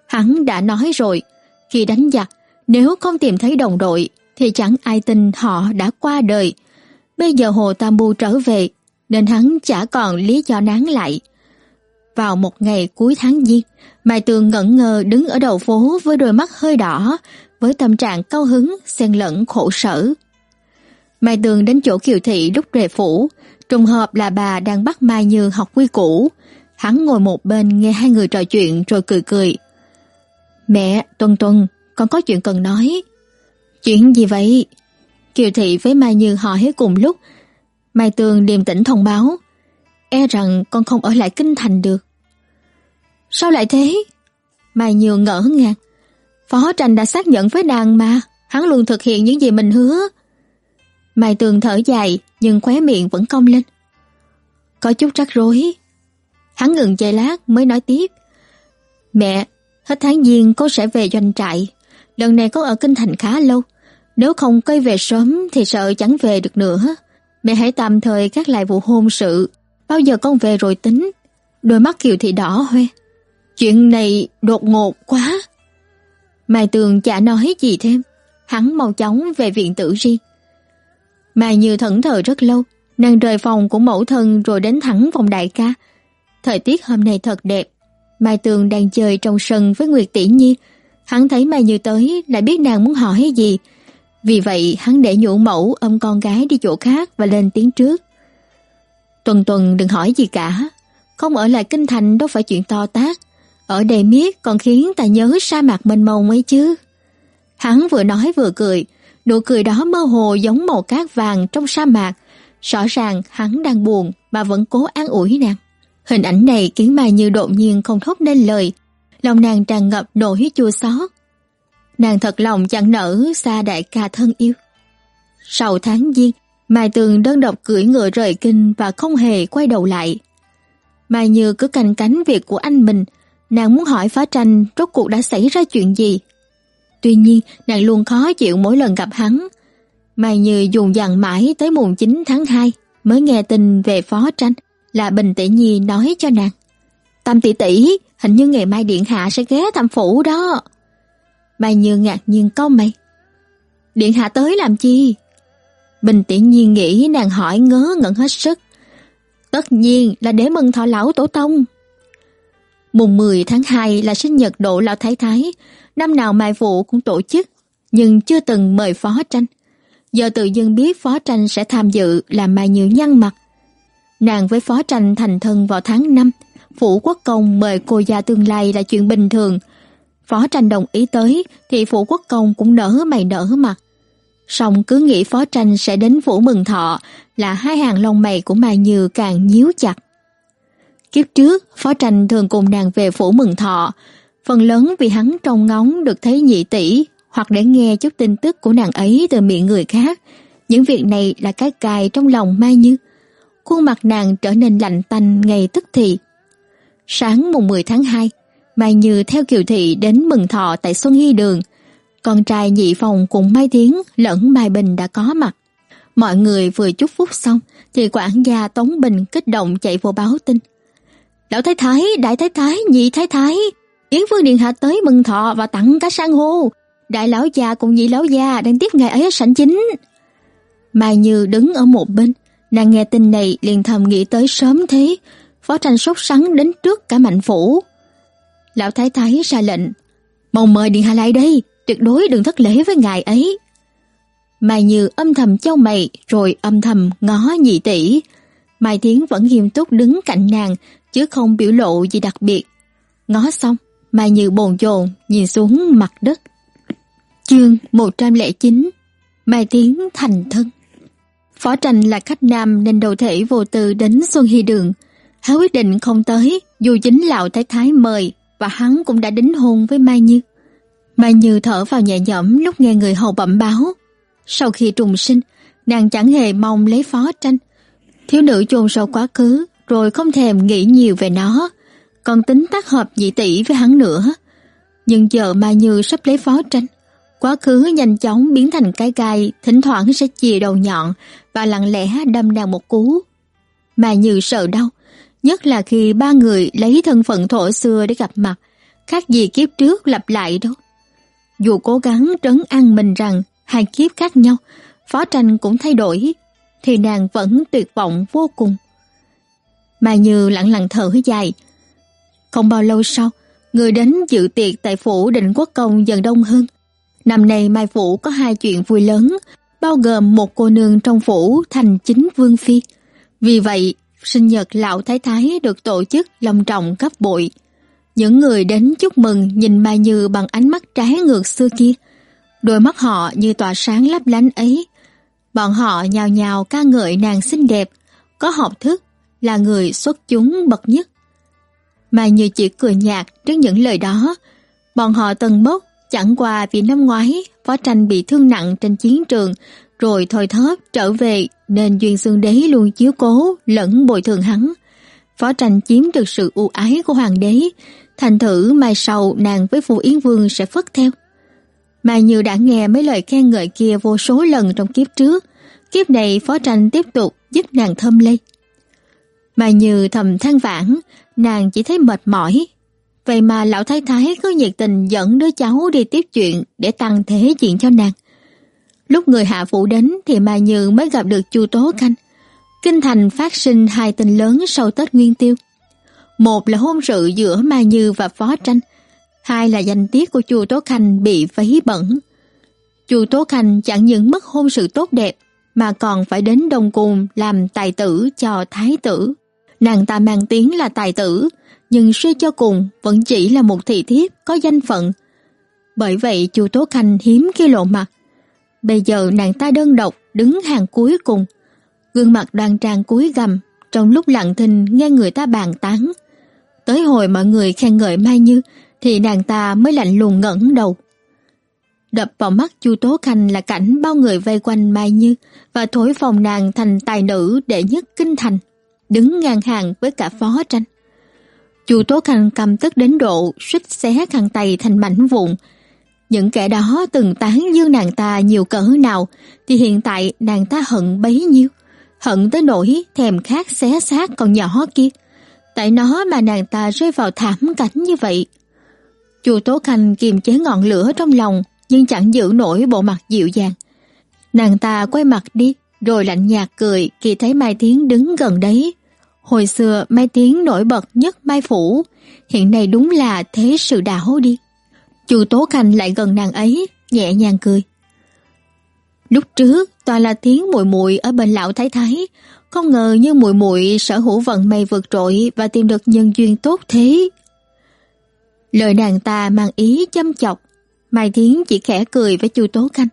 Hắn đã nói rồi, khi đánh giặc, nếu không tìm thấy đồng đội thì chẳng ai tin họ đã qua đời. Bây giờ Hồ Tam Bu trở về, nên hắn chả còn lý do nán lại. Vào một ngày cuối tháng Giêng, Mai Tường ngẩn ngơ đứng ở đầu phố với đôi mắt hơi đỏ, với tâm trạng cao hứng xen lẫn khổ sở. Mai Tường đến chỗ Kiều Thị lúc về phủ, trùng hợp là bà đang bắt Mai Như học quy củ. Hắn ngồi một bên nghe hai người trò chuyện rồi cười cười. Mẹ, Tuần Tuần, con có chuyện cần nói. Chuyện gì vậy? Kiều Thị với Mai Như hỏi cùng lúc. Mai Tường điềm tĩnh thông báo. E rằng con không ở lại kinh thành được. Sao lại thế? Mai nhường ngỡ ngàng. Phó tranh đã xác nhận với nàng mà, hắn luôn thực hiện những gì mình hứa. Mai Tường thở dài, nhưng khóe miệng vẫn cong lên. Có chút rắc rối. Hắn ngừng giây lát mới nói tiếp. Mẹ, hết tháng giêng con sẽ về doanh trại. Lần này con ở Kinh Thành khá lâu. Nếu không quay về sớm thì sợ chẳng về được nữa. Mẹ hãy tạm thời gác lại vụ hôn sự. Bao giờ con về rồi tính. Đôi mắt Kiều Thị đỏ hoe. Chuyện này đột ngột quá. Mai Tường chả nói gì thêm, hắn mau chóng về viện tử riêng. Mai Như thẫn thờ rất lâu, nàng rời phòng của mẫu thân rồi đến thẳng phòng đại ca. Thời tiết hôm nay thật đẹp, Mai Tường đang chơi trong sân với Nguyệt Tỷ Nhi, Hắn thấy Mai Như tới lại biết nàng muốn hỏi gì. Vì vậy, hắn để nhũ mẫu ôm con gái đi chỗ khác và lên tiếng trước. Tuần tuần đừng hỏi gì cả. Không ở lại kinh thành đâu phải chuyện to tác. Ở đây miết còn khiến ta nhớ sa mạc mênh mông ấy chứ. Hắn vừa nói vừa cười. Nụ cười đó mơ hồ giống màu cát vàng trong sa mạc. Rõ ràng hắn đang buồn mà vẫn cố an ủi nàng. Hình ảnh này khiến Mai Như đột nhiên không thốt nên lời. Lòng nàng tràn ngập nỗi chua xót. Nàng thật lòng chẳng nỡ xa đại ca thân yêu. Sau tháng giêng, Mai Tường đơn độc cưỡi ngựa rời kinh và không hề quay đầu lại. Mai Như cứ canh cánh việc của anh mình, nàng muốn hỏi phá tranh rốt cuộc đã xảy ra chuyện gì. Tuy nhiên, nàng luôn khó chịu mỗi lần gặp hắn. Mai Như dùng dằn mãi tới mùng 9 tháng 2 mới nghe tin về phó tranh là Bình Tỷ Nhi nói cho nàng. Tam tỷ tỷ, hình như ngày mai Điện Hạ sẽ ghé thăm phủ đó. Mai Như ngạc nhiên câu mày. Điện Hạ tới làm chi? Bình tiện nhiên nghĩ nàng hỏi ngớ ngẩn hết sức. Tất nhiên là để mừng thọ lão tổ tông. Mùng 10 tháng 2 là sinh nhật độ lão thái thái, năm nào mai vụ cũng tổ chức, nhưng chưa từng mời phó tranh. Giờ tự dưng biết phó tranh sẽ tham dự làm mai như nhăn mặt. Nàng với phó tranh thành thân vào tháng 5, phủ quốc công mời cô gia tương lai là chuyện bình thường. Phó tranh đồng ý tới thì phủ quốc công cũng nở mày nở mặt. Song cứ nghĩ phó tranh sẽ đến phủ mừng thọ là hai hàng lông mày của Mai Như càng nhíu chặt. Kiếp trước, phó tranh thường cùng nàng về phủ mừng thọ, phần lớn vì hắn trông ngóng được thấy nhị tỷ hoặc để nghe chút tin tức của nàng ấy từ miệng người khác. Những việc này là cái cài trong lòng Mai Như. Khuôn mặt nàng trở nên lạnh tanh ngay tức thì. Sáng mùng 10 tháng 2, Mai Như theo Kiều Thị đến mừng thọ tại Xuân Hy Đường. Con trai nhị phòng cùng Mai Tiến lẫn Mai Bình đã có mặt. Mọi người vừa chúc phúc xong thì quản gia Tống Bình kích động chạy vô báo tin. Lão Thái Thái, Đại Thái Thái, Nhị Thái Thái, Yến Vương Điện Hạ tới mừng thọ và tặng cá sang hô. Đại lão già cùng nhị lão già đang tiếp ngài ấy ở sảnh chính. Mai Như đứng ở một bên, nàng nghe tin này liền thầm nghĩ tới sớm thế, phó tranh sốt sắng đến trước cả mạnh phủ. Lão Thái Thái ra lệnh, mong mời Điện Hạ lại đây, tuyệt đối đừng thất lễ với ngài ấy. Mai Như âm thầm châu mày rồi âm thầm ngó nhị tỷ. Mai Tiến vẫn nghiêm túc đứng cạnh nàng chứ không biểu lộ gì đặc biệt. Ngó xong, Mai Như bồn chồn nhìn xuống mặt đất. Chương 109 Mai Tiến thành thân Phó tranh là khách nam nên đầu thể vô tư đến Xuân Hy Đường. Hắn quyết định không tới dù chính lão thái thái mời và hắn cũng đã đính hôn với Mai Như. Mai Như thở vào nhẹ nhõm lúc nghe người hầu bẩm báo sau khi trùng sinh, nàng chẳng hề mong lấy phó tranh. Thiếu nữ chôn sâu quá khứ, rồi không thèm nghĩ nhiều về nó, còn tính tác hợp dị tỷ với hắn nữa. Nhưng giờ Mai Như sắp lấy phó tranh, quá khứ nhanh chóng biến thành cái gai, thỉnh thoảng sẽ chìa đầu nhọn và lặng lẽ đâm nàng một cú. Mai Như sợ đau, nhất là khi ba người lấy thân phận thổ xưa để gặp mặt, khác gì kiếp trước lặp lại đâu. Dù cố gắng trấn an mình rằng hai kiếp khác nhau, phó tranh cũng thay đổi, thì nàng vẫn tuyệt vọng vô cùng. Mà Như lặng lặng thở dài. Không bao lâu sau, người đến dự tiệc tại phủ định quốc công dần đông hơn. Năm nay Mai Phủ có hai chuyện vui lớn, bao gồm một cô nương trong phủ thành chính vương phi. Vì vậy, sinh nhật lão thái thái được tổ chức long trọng gấp bội. Những người đến chúc mừng nhìn Mai Như bằng ánh mắt trái ngược xưa kia. Đôi mắt họ như tỏa sáng lấp lánh ấy. Bọn họ nhào nhào ca ngợi nàng xinh đẹp, có học thức, là người xuất chúng bậc nhất. Mà như chỉ cười nhạt trước những lời đó, bọn họ tần bốc chẳng qua vì năm ngoái phó tranh bị thương nặng trên chiến trường rồi thôi thóp trở về nên duyên xương đế luôn chiếu cố lẫn bồi thường hắn. Phó tranh chiếm được sự ưu ái của hoàng đế, thành thử mai sau nàng với Phù Yến Vương sẽ phất theo. Mà như đã nghe mấy lời khen ngợi kia vô số lần trong kiếp trước, kiếp này phó tranh tiếp tục giúp nàng thơm lây. Mà như thầm than vãn, nàng chỉ thấy mệt mỏi. Vậy mà lão thái thái cứ nhiệt tình dẫn đứa cháu đi tiếp chuyện để tăng thế chuyện cho nàng. Lúc người hạ phủ đến thì Mai Như mới gặp được Chu Tố Khanh. Kinh thành phát sinh hai tin lớn sau Tết Nguyên Tiêu. Một là hôn sự giữa Mai Như và Phó Tranh, hai là danh tiết của Chu Tố Khanh bị vấy bẩn. Chu Tố Khanh chẳng những mất hôn sự tốt đẹp mà còn phải đến Đông Cung làm tài tử cho thái tử. Nàng ta mang tiếng là tài tử, nhưng suy cho cùng vẫn chỉ là một thị thiếp có danh phận. Bởi vậy Chu Tố Khanh hiếm khi lộ mặt. Bây giờ nàng ta đơn độc đứng hàng cuối cùng, gương mặt đoan trang cúi gằm, trong lúc lặng thinh nghe người ta bàn tán. Tới hồi mọi người khen ngợi Mai Như thì nàng ta mới lạnh lùng ngẩng đầu. Đập vào mắt Chu Tố Khanh là cảnh bao người vây quanh Mai Như và thổi phồng nàng thành tài nữ đệ nhất kinh thành, đứng ngang hàng với cả phó tranh. Chu Tố Khanh cầm tức đến độ suýt xé khăn tay thành mảnh vụn. Những kẻ đó từng tán dương nàng ta nhiều cỡ nào thì hiện tại nàng ta hận bấy nhiêu, hận tới nỗi thèm khát xé xác con nhỏ kia. Tại nó mà nàng ta rơi vào thảm cảnh như vậy. Chu Tố Khanh kiềm chế ngọn lửa trong lòng nhưng chẳng giữ nổi bộ mặt dịu dàng. Nàng ta quay mặt đi, rồi lạnh nhạt cười khi thấy Mai Tiến đứng gần đấy. Hồi xưa Mai Tiến nổi bật nhất Mai Phủ, hiện nay đúng là thế sự đảo đi. Chu Tố Khanh lại gần nàng ấy, nhẹ nhàng cười. Lúc trước toàn là tiếng muội muội ở bên lão thái thái, không ngờ như muội muội sở hữu vận may vượt trội và tìm được nhân duyên tốt thế. Lời nàng ta mang ý châm chọc, Mai Thiến chỉ khẽ cười với Chu Tố Khanh.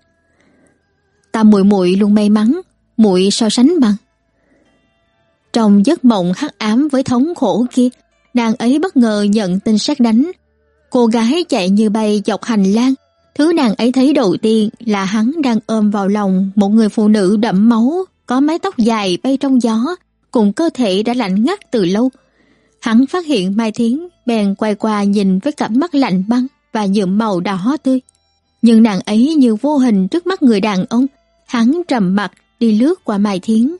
Ta muội muội luôn may mắn, muội so sánh bằng. Trong giấc mộng hắc ám với thống khổ kia, nàng ấy bất ngờ nhận tin sát đánh. Cô gái chạy như bay dọc hành lang, thứ nàng ấy thấy đầu tiên là hắn đang ôm vào lòng một người phụ nữ đẫm máu, có mái tóc dài bay trong gió, cùng cơ thể đã lạnh ngắt từ lâu. Hắn phát hiện Mai Thiến, bèn quay qua nhìn với cặp mắt lạnh băng và nhuộm màu đỏ tươi. Nhưng nàng ấy như vô hình trước mắt người đàn ông, hắn trầm mặt đi lướt qua Mai Thiến.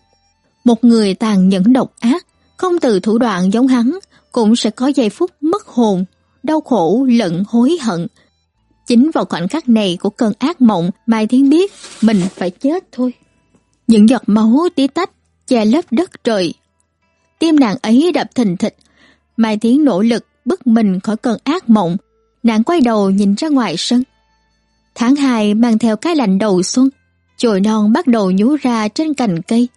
Một người tàn nhẫn độc ác, không từ thủ đoạn giống hắn, cũng sẽ có giây phút mất hồn, đau khổ lẫn hối hận. Chính vào khoảnh khắc này của cơn ác mộng, Mai Thiến biết mình phải chết thôi. Những giọt máu tí tách che lấp đất trời. Tim nàng ấy đập thình thịch, Mai Thiến nỗ lực bức mình khỏi cơn ác mộng, Nàng quay đầu nhìn ra ngoài sân. Tháng 2 mang theo cái lạnh đầu xuân, chồi non bắt đầu nhú ra trên cành cây.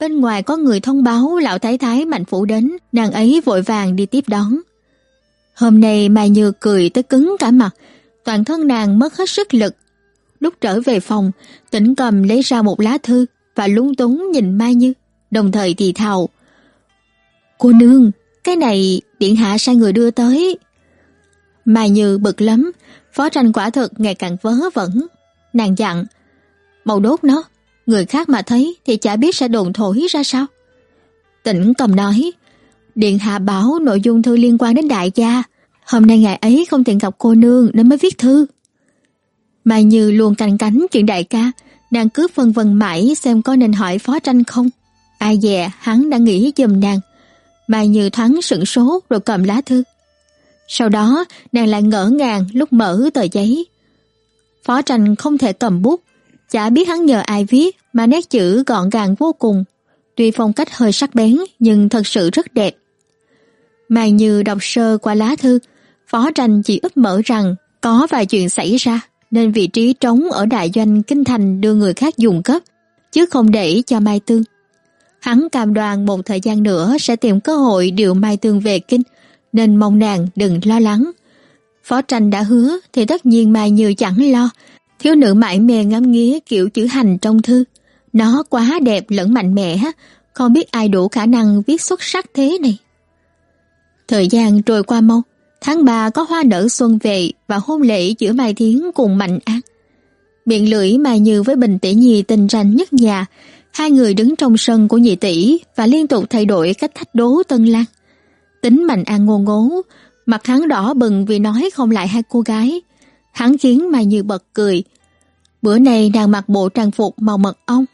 Bên ngoài có người thông báo lão thái thái mạnh phủ đến, nàng ấy vội vàng đi tiếp đón. Hôm nay Mai Như cười tới cứng cả mặt, toàn thân nàng mất hết sức lực. Lúc trở về phòng, tỉnh cầm lấy ra một lá thư và lúng túng nhìn Mai Như, đồng thời thì thào. Cô nương, cái này điện hạ sai người đưa tới. Mai Như bực lắm, phó tranh quả thực ngày càng vớ vẩn. Nàng dặn, màu đốt nó, người khác mà thấy thì chả biết sẽ đồn thổi ra sao. Tỉnh cầm nói, Điện hạ bảo nội dung thư liên quan đến đại gia, hôm nay ngài ấy không tiện gặp cô nương nên mới viết thư. Mai Như luôn canh cánh chuyện đại ca, nàng cứ phân vân mãi xem có nên hỏi phó tranh không. Ai dè hắn đã nghĩ giùm nàng. Mai Như thoáng sửng số rồi cầm lá thư. Sau đó, nàng lại ngỡ ngàng lúc mở tờ giấy. Phó tranh không thể cầm bút, chả biết hắn nhờ ai viết mà nét chữ gọn gàng vô cùng. Tuy phong cách hơi sắc bén nhưng thật sự rất đẹp mà như đọc sơ qua lá thư, phó tranh chỉ ấp mở rằng có vài chuyện xảy ra nên vị trí trống ở đại doanh kinh thành đưa người khác dùng cấp, chứ không để cho Mai Tương. Hắn cam đoan một thời gian nữa sẽ tìm cơ hội điều Mai Tương về kinh, nên mong nàng đừng lo lắng. Phó tranh đã hứa thì tất nhiên Mai Như chẳng lo. Thiếu nữ mãi mê ngắm nghía kiểu chữ hành trong thư. Nó quá đẹp lẫn mạnh mẽ, không biết ai đủ khả năng viết xuất sắc thế này. Thời gian trôi qua mau, tháng 3 có hoa nở xuân về và hôn lễ giữa Mai Thiến cùng Mạnh An. Miệng lưỡi Mai Như với Bình Tỷ Nhi tình rành nhất nhà, hai người đứng trong sân của nhị tỷ và liên tục thay đổi cách thách đố Tân Lan. Tính Mạnh An ngô ngố, mặt hắn đỏ bừng vì nói không lại hai cô gái. Hắn khiến Mai Như bật cười. Bữa nay nàng mặc bộ trang phục màu mật ong.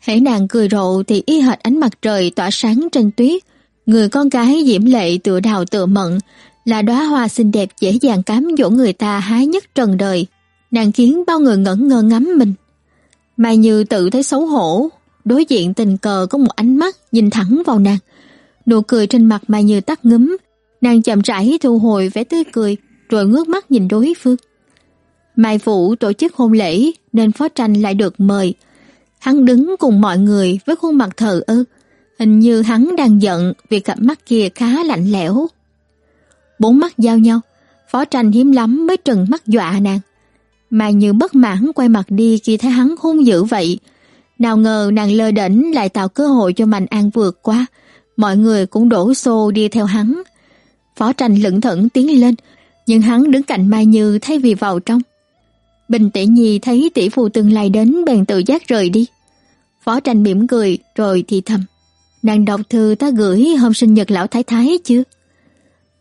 Hễ nàng cười rộ thì y hệt ánh mặt trời tỏa sáng trên tuyết. Người con gái diễm lệ tựa đào tựa mận, là đóa hoa xinh đẹp dễ dàng cám dỗ người ta hái nhất trần đời. Nàng khiến bao người ngẩn ngơ ngắm mình. Mai Như tự thấy xấu hổ, đối diện tình cờ có một ánh mắt nhìn thẳng vào nàng. Nụ cười trên mặt Mai Như tắt ngấm, nàng chậm rãi thu hồi vẻ tươi cười, rồi ngước mắt nhìn đối phương. Mai Phụ tổ chức hôn lễ nên Phó Tranh lại được mời. Hắn đứng cùng mọi người với khuôn mặt thờ ơ, hình như hắn đang giận vì cặp mắt kia khá lạnh lẽo. Bốn mắt giao nhau, Phó Tranh hiếm lắm mới trừng mắt dọa nàng. Mà như bất mãn quay mặt đi khi thấy hắn hung dữ vậy. Nào ngờ nàng lơ đỉnh lại tạo cơ hội cho Mạnh An vượt qua. Mọi người cũng đổ xô đi theo hắn. Phó Tranh lững thững tiến lên, nhưng hắn đứng cạnh Mai Như thay vì vào trong. Bình tỷ nhi thấy tỷ phu tương lai đến bèn tự giác rời đi. Phó tranh mỉm cười rồi thì thầm. Nàng đọc thư ta gửi hôm sinh nhật lão thái thái chưa?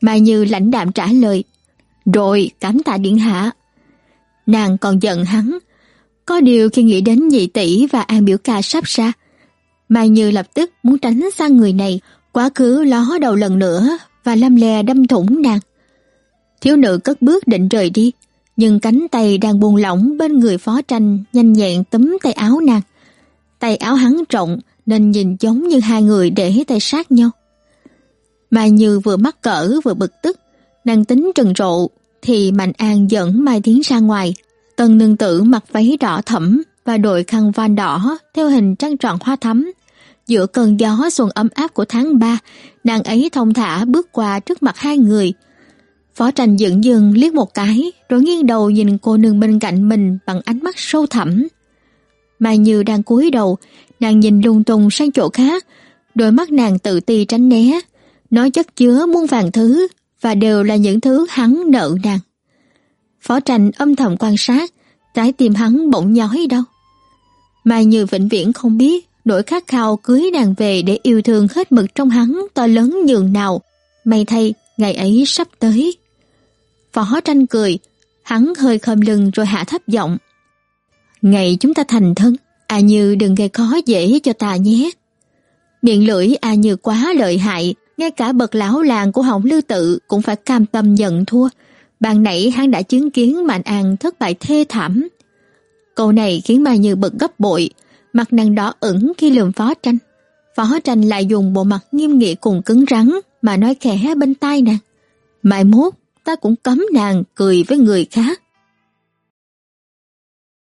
Mai Như lãnh đạm trả lời. Rồi, cảm tạ điện hạ. Nàng còn giận hắn. Có điều khi nghĩ đến nhị tỷ và an biểu ca sắp ra, Mai Như lập tức muốn tránh xa người này, quá khứ ló đầu lần nữa và lăm lè đâm thủng nàng. Thiếu nữ cất bước định rời đi, nhưng cánh tay đang buông lỏng bên người phó tranh nhanh nhẹn túm tay áo nàng. Tay áo hắn rộng nên nhìn giống như hai người để tay sát nhau. Mai Như vừa mắc cỡ vừa bực tức, nàng tính trần rộ thì Mạnh An dẫn Mai Thiến ra ngoài. Tần nương tử mặc váy đỏ thẫm và đội khăn van đỏ theo hình trăng tròn hoa thắm. Giữa cơn gió xuân ấm áp của tháng 3, nàng ấy thông thả bước qua trước mặt hai người, Phó tranh dựng dừng liếc một cái, rồi nghiêng đầu nhìn cô nương bên cạnh mình bằng ánh mắt sâu thẳm. Mai Như đang cúi đầu, nàng nhìn lung tung sang chỗ khác, đôi mắt nàng tự ti tránh né, nói chất chứa muôn vàng thứ và đều là những thứ hắn nợ nàng. Phó tranh âm thầm quan sát, trái tim hắn bỗng nhói đau. Mai Như vĩnh viễn không biết nỗi khát khao cưới nàng về để yêu thương hết mực trong hắn to lớn nhường nào. May thay, ngày ấy sắp tới. Phó tranh cười, hắn hơi khom lưng rồi hạ thấp giọng. Ngày chúng ta thành thân, à như đừng gây khó dễ cho ta nhé. Miệng lưỡi à như quá lợi hại, ngay cả bậc lão làng của Hồng Lưu Tự cũng phải cam tâm nhận thua. Ban nãy hắn đã chứng kiến Mạnh An thất bại thê thảm. Câu này khiến Mai Như bực gấp bội, mặt nàng đỏ ửng khi lườm phó tranh. Phó tranh lại dùng bộ mặt nghiêm nghị cùng cứng rắn mà nói khẽ bên tai nàng. Mai mốt ta cũng cấm nàng cười với người khác.